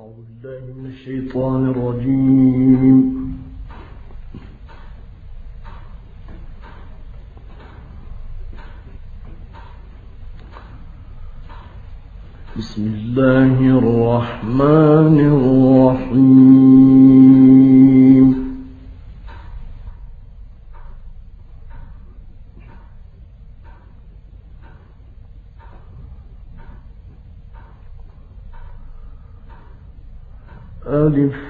أعوذ من الشيطان الرجيم. بسم الله الرحمن الرحيم. motive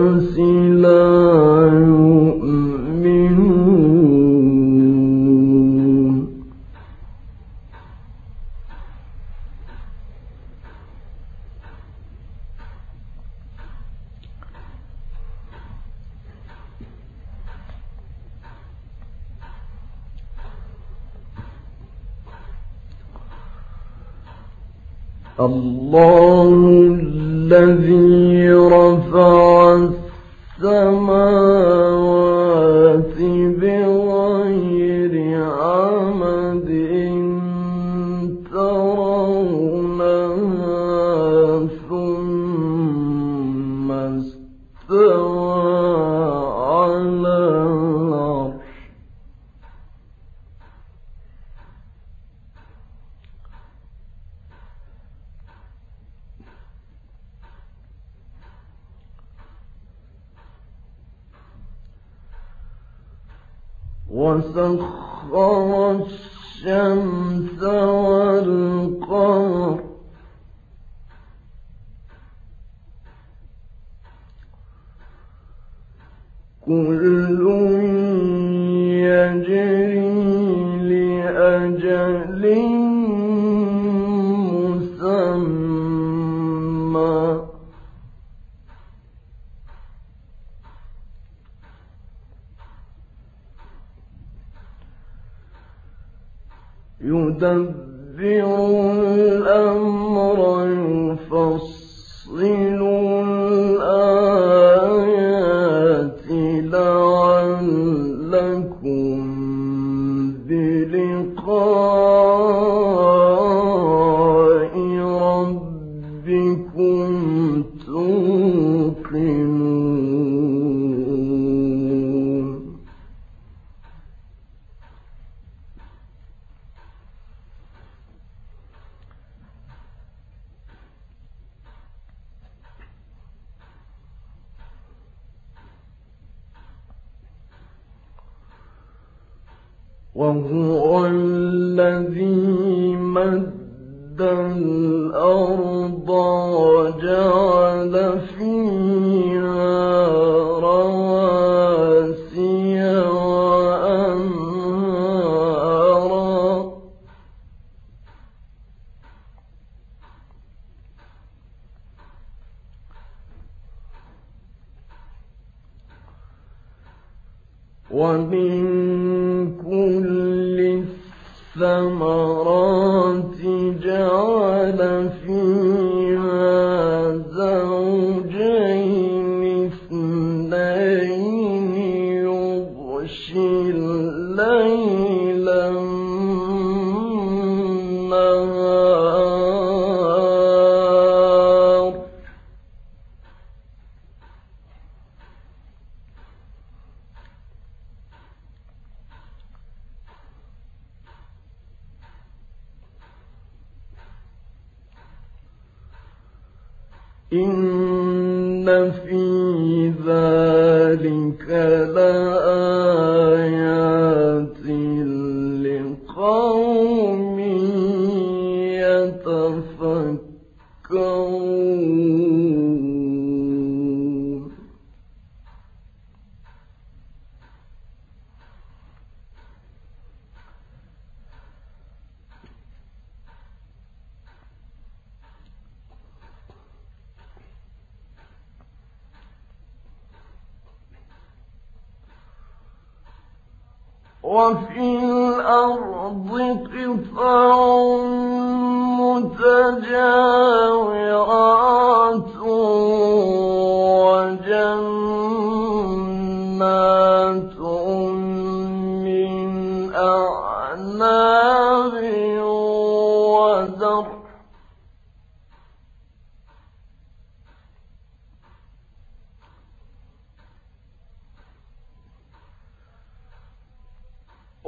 الله الذي mudando السماء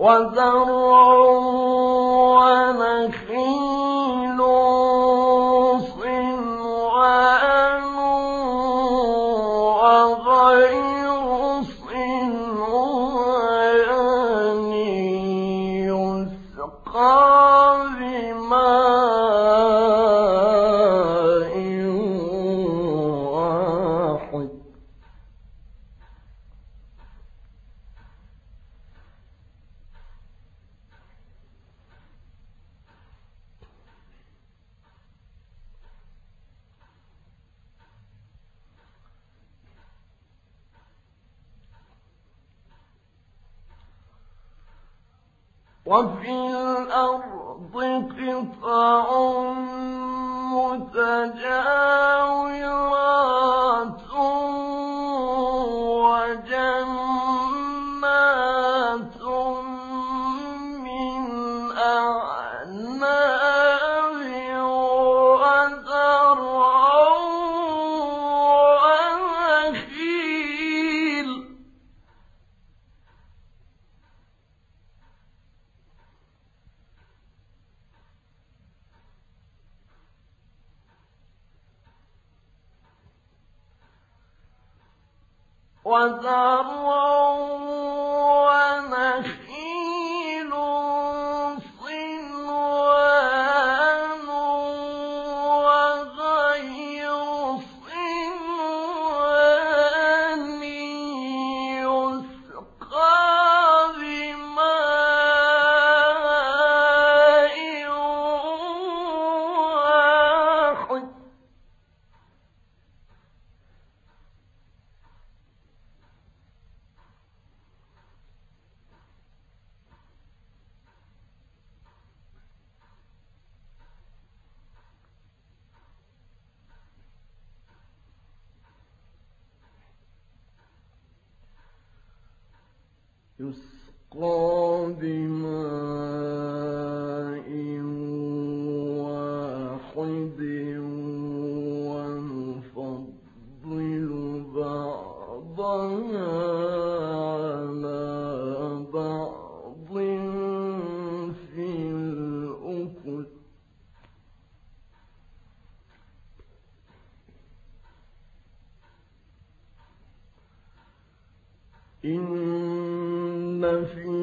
وزرع وزرع إن في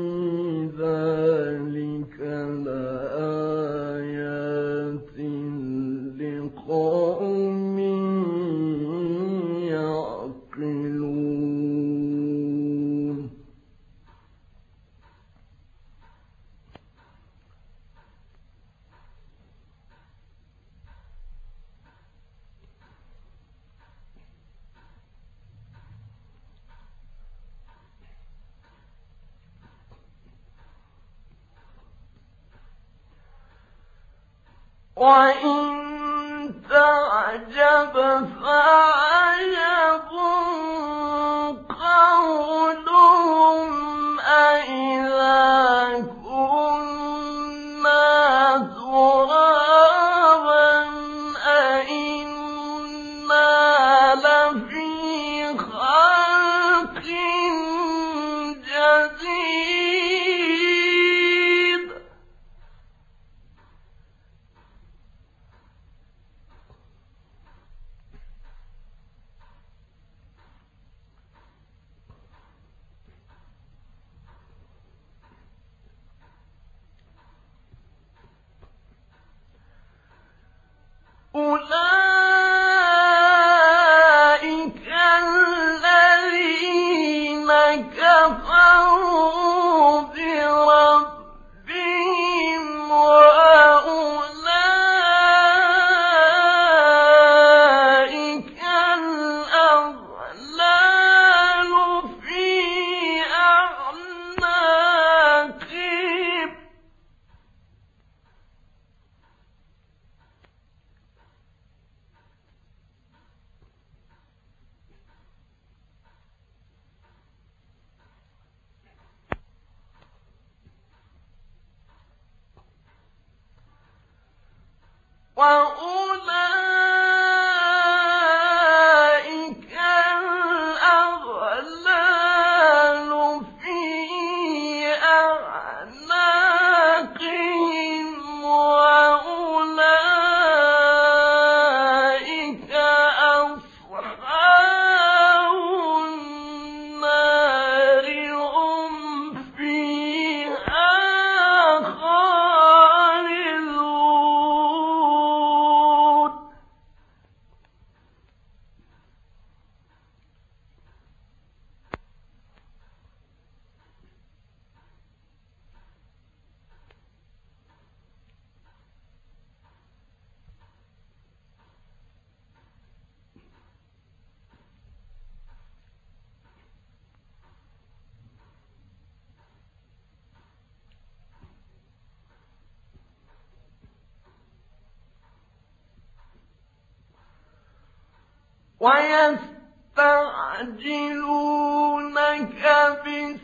ويستعجلونك بالسيئة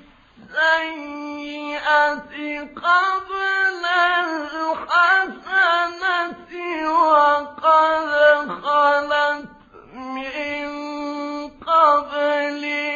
قبل الحسنة وقد خلت من قبلها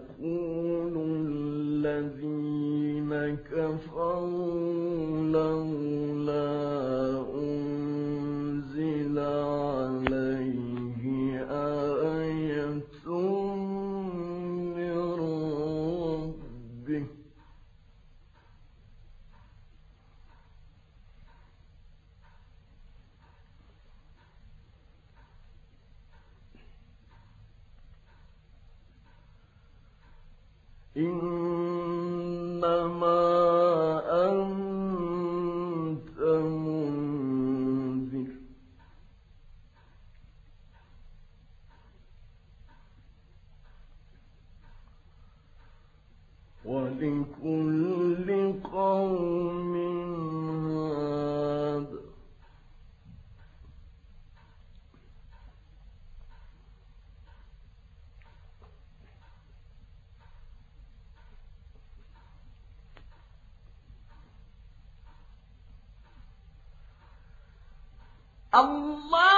الدنيا الله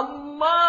الله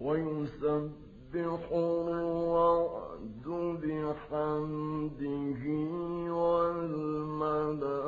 ويسبح الرعد بحمده والملائكة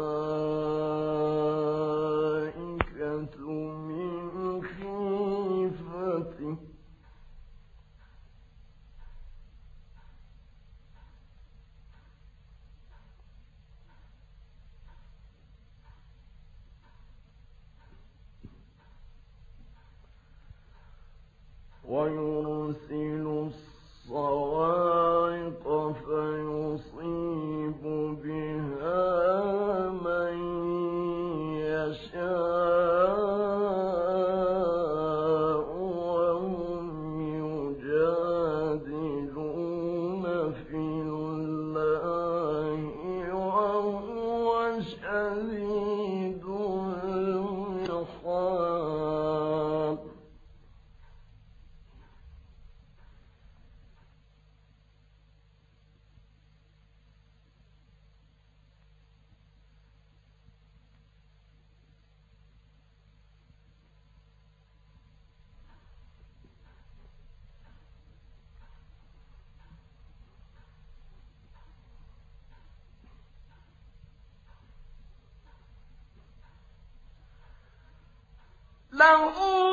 له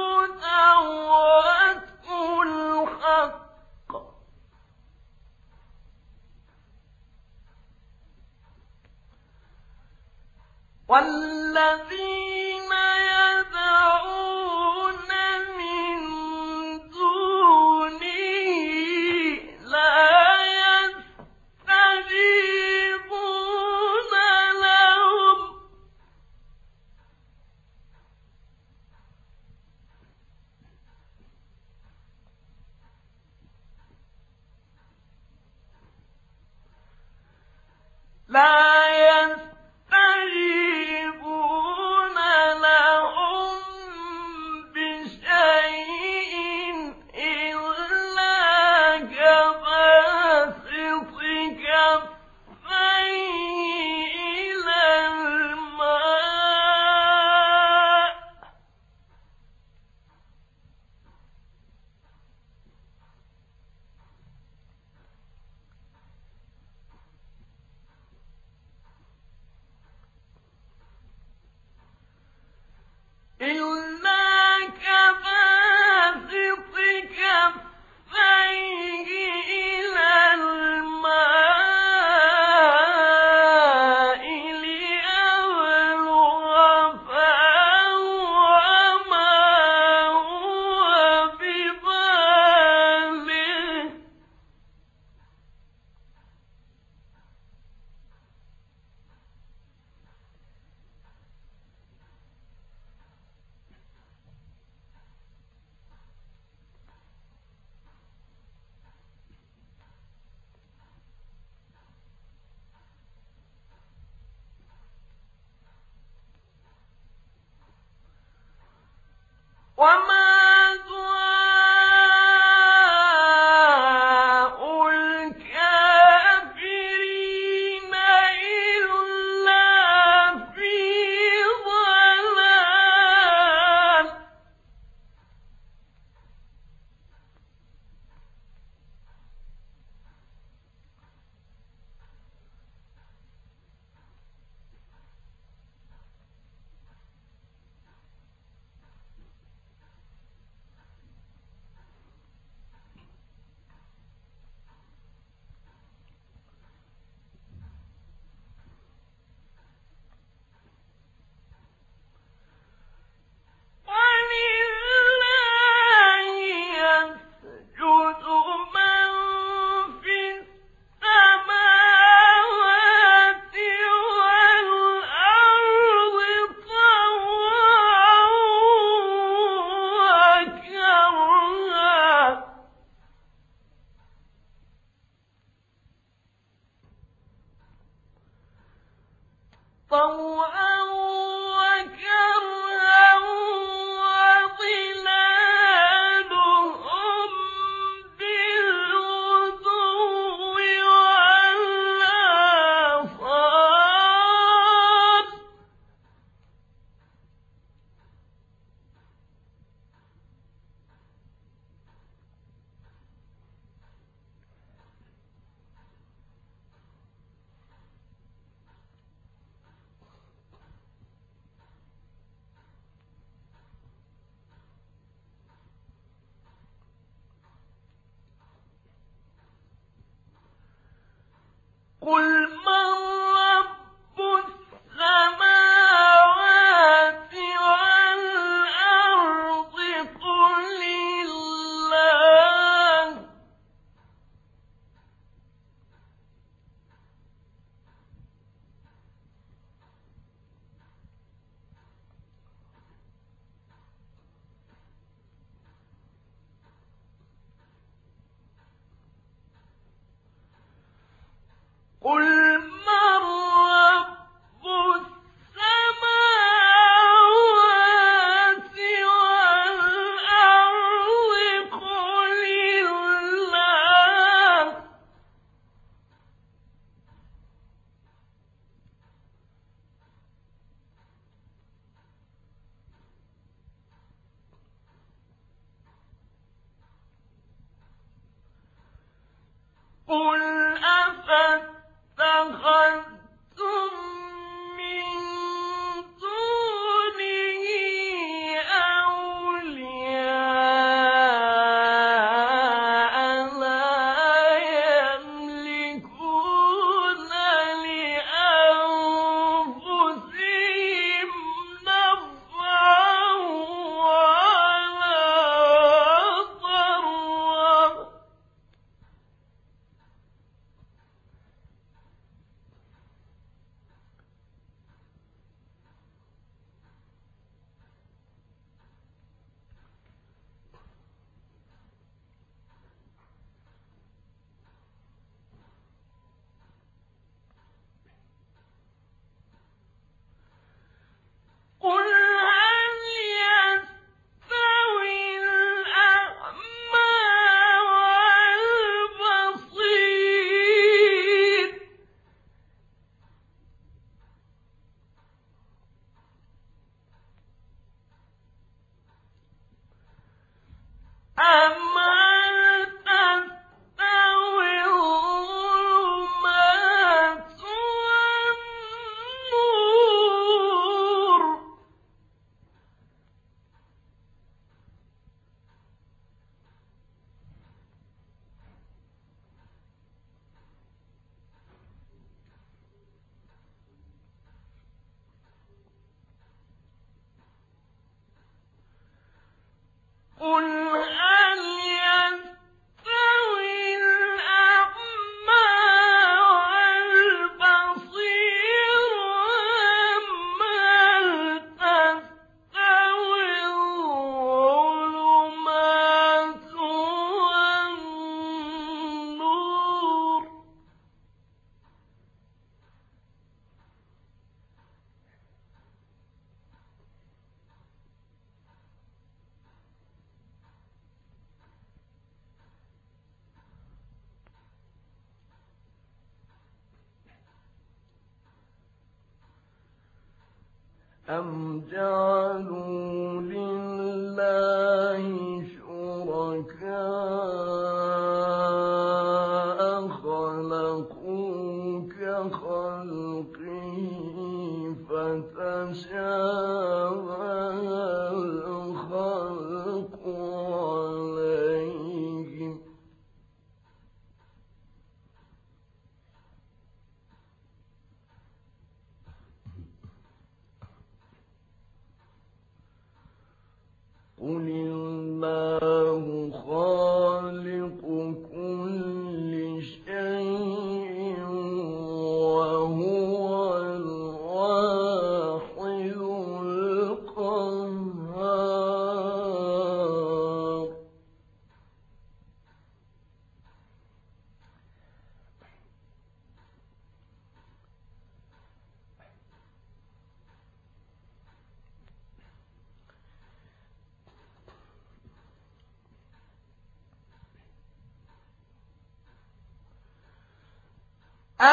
أَمْ جَعَلُوا لِلَّهِ شُرَكَاءَ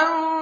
أَن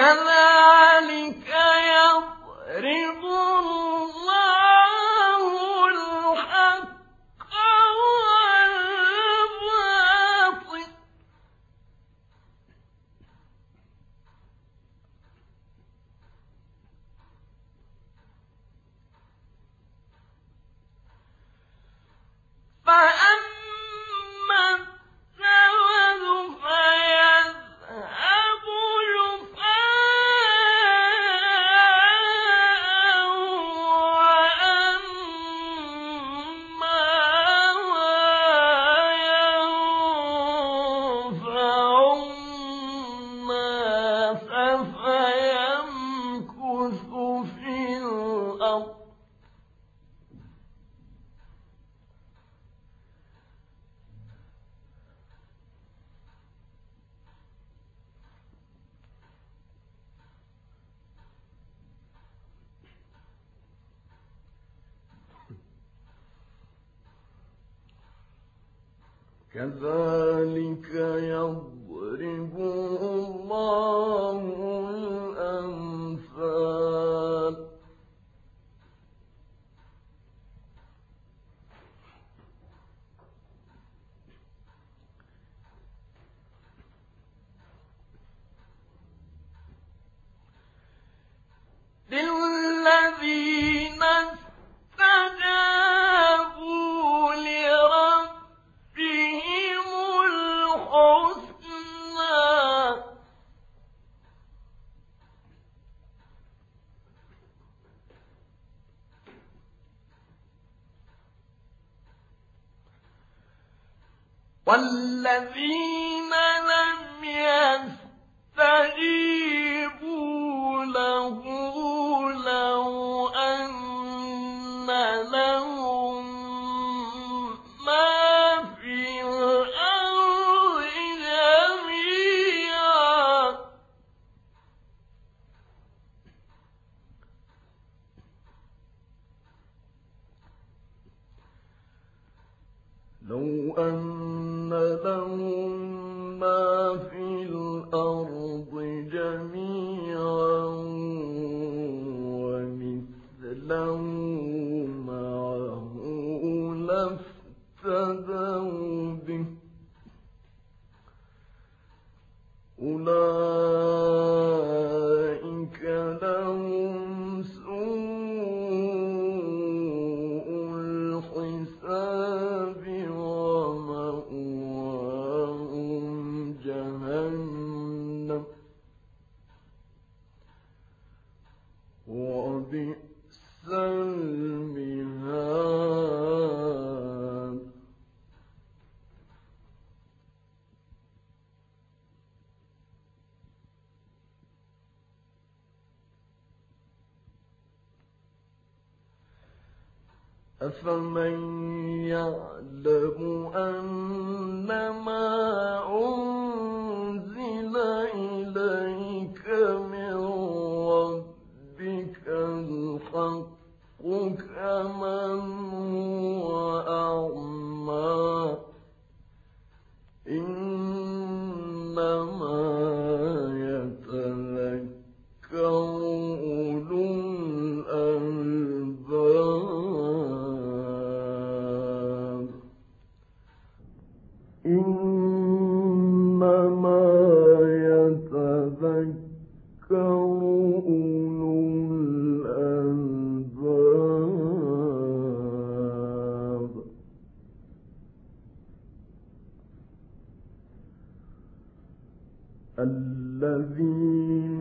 كذلك أولا والذين